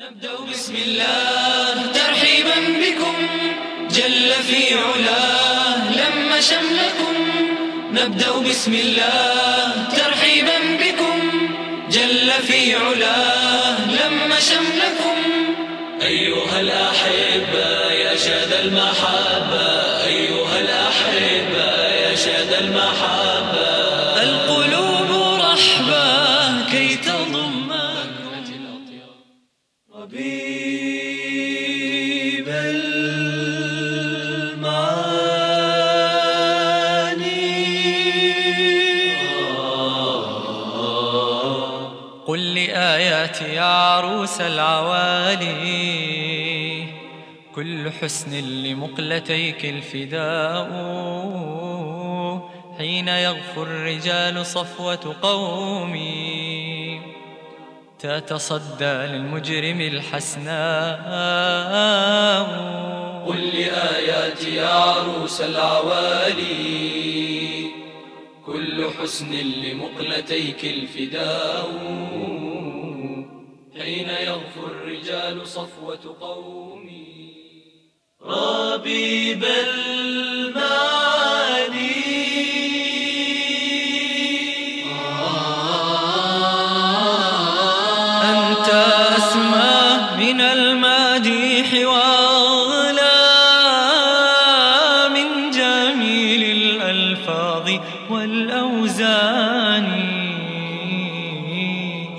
نبدأ بسم الله ترحيبا بكم. جل في علاه لم شملكم. نبدأ بسم الله ترحيبا بكم. جل في علاه لم شملكم. أيها الأحبة يا شاد المحبة. أيها الأحبة يا شاد المحبة. ربيب المعاني. قل لآيات يا عروس العوالي. كل حسن لمقلتيك الفداء. حين يغفو الرجال صفوة قومي. تتصدى للمجرم الحسناء. قل لآيات يا عروس العوالي كل حسن لمقلتيك الفداء. حين يغفو الرجال صفوة قومي. ربيب المعاني والأوزان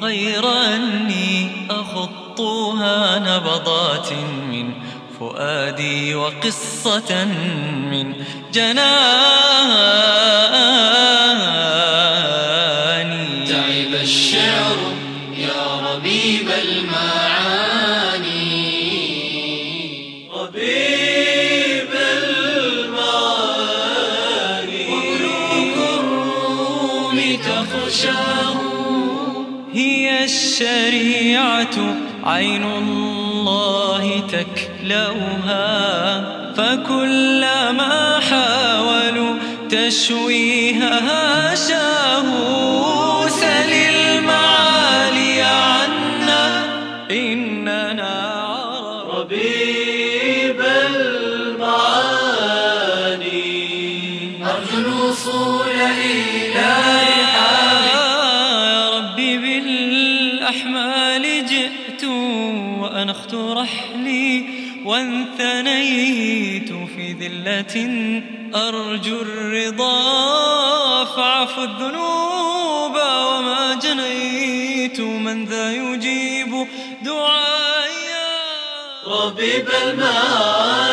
غير أني أخطها نبضات من فؤادي وقصة من جناني تخشاه هي الشريعة عين الله تكلوها فكلما حاولوا تشويهها شاهوا سل المعالي عنا. إننا عرب ربيب المعاني. أرجو الوصول إلى ذلة أرجو الرضا فاعف الذنوب وما جنيت من ذا يجيب دعايا. ربيب المعاني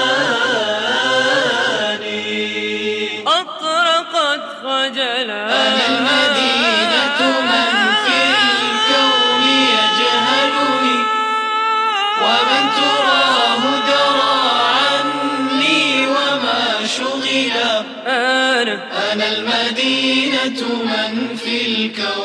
أنا المدينة من في الكون.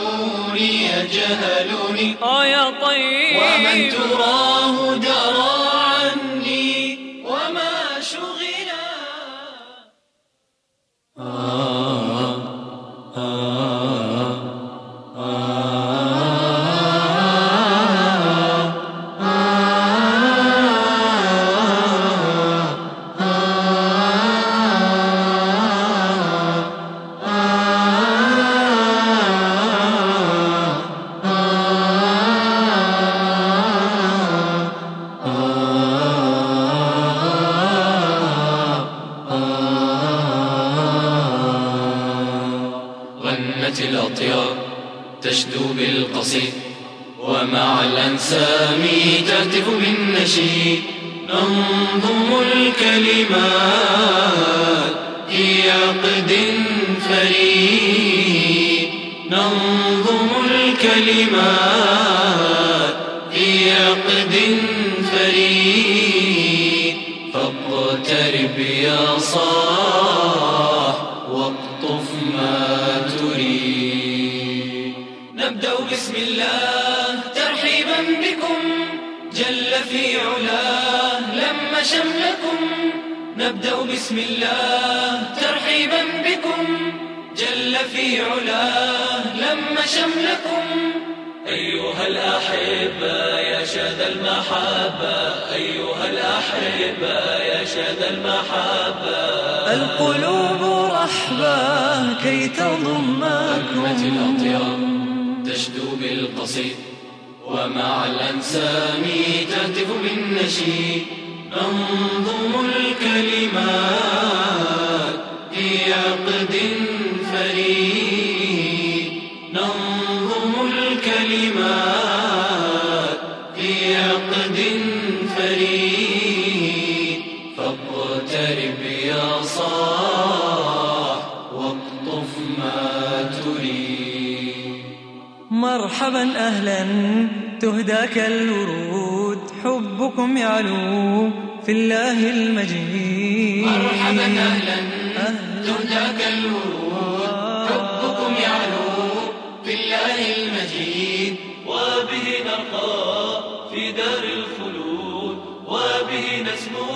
تشدو بالقصيد. ومع الأنسام تهتف بالنشيد. ننظم الكلمات في عقد فريد. ننظم الكلمات الله ترحيبا بكم. جل في علاه لم شملكم. نبدأ بسم الله ترحيبا بكم. جل في علاه لم شملكم. أيها الأحبة يا شذا المحبة. أيها الأحبة يا شذا المحبة. القلوب رحبة كي تضمكم. تشدو بالقصيد. ومع الأنسام تهتف بالنشيد. ننظم الكلمات في عقد فريد. ننظم الكلمات في عقد فريد. فاقترب يا صاح واقطف ما تريد. مرحبا أهلا تهداك الورود حبكم يعلو في الله المجيد. مرحبا أهلا تهداك الورود حبكم يعلو في الله المجيد. وبه نرقى في دار الخلود وبه نسمو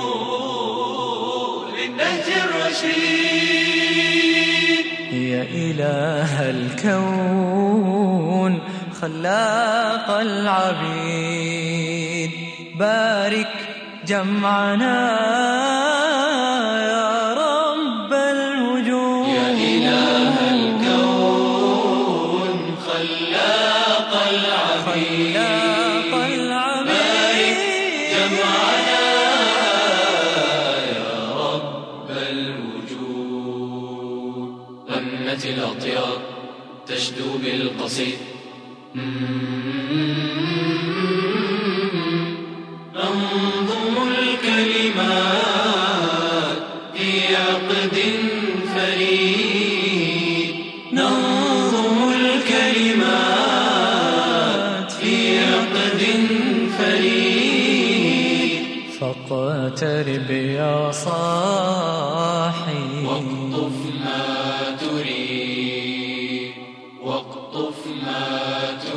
للنهج الرشيد. يا إله الكون. خلاق العبيد. بارك جمعنا يا رب الوجود. يا إله الكون خلاق العبيد. خلاق العبيد. جمعنا يا رب الوجود. غنت الأطيار تشدو بالقصيد. ننظم الكلمات في عقد فريد. ننظم الكلمات في عقد فريد. فاقترب يا صاحي. واقطف ما Maria.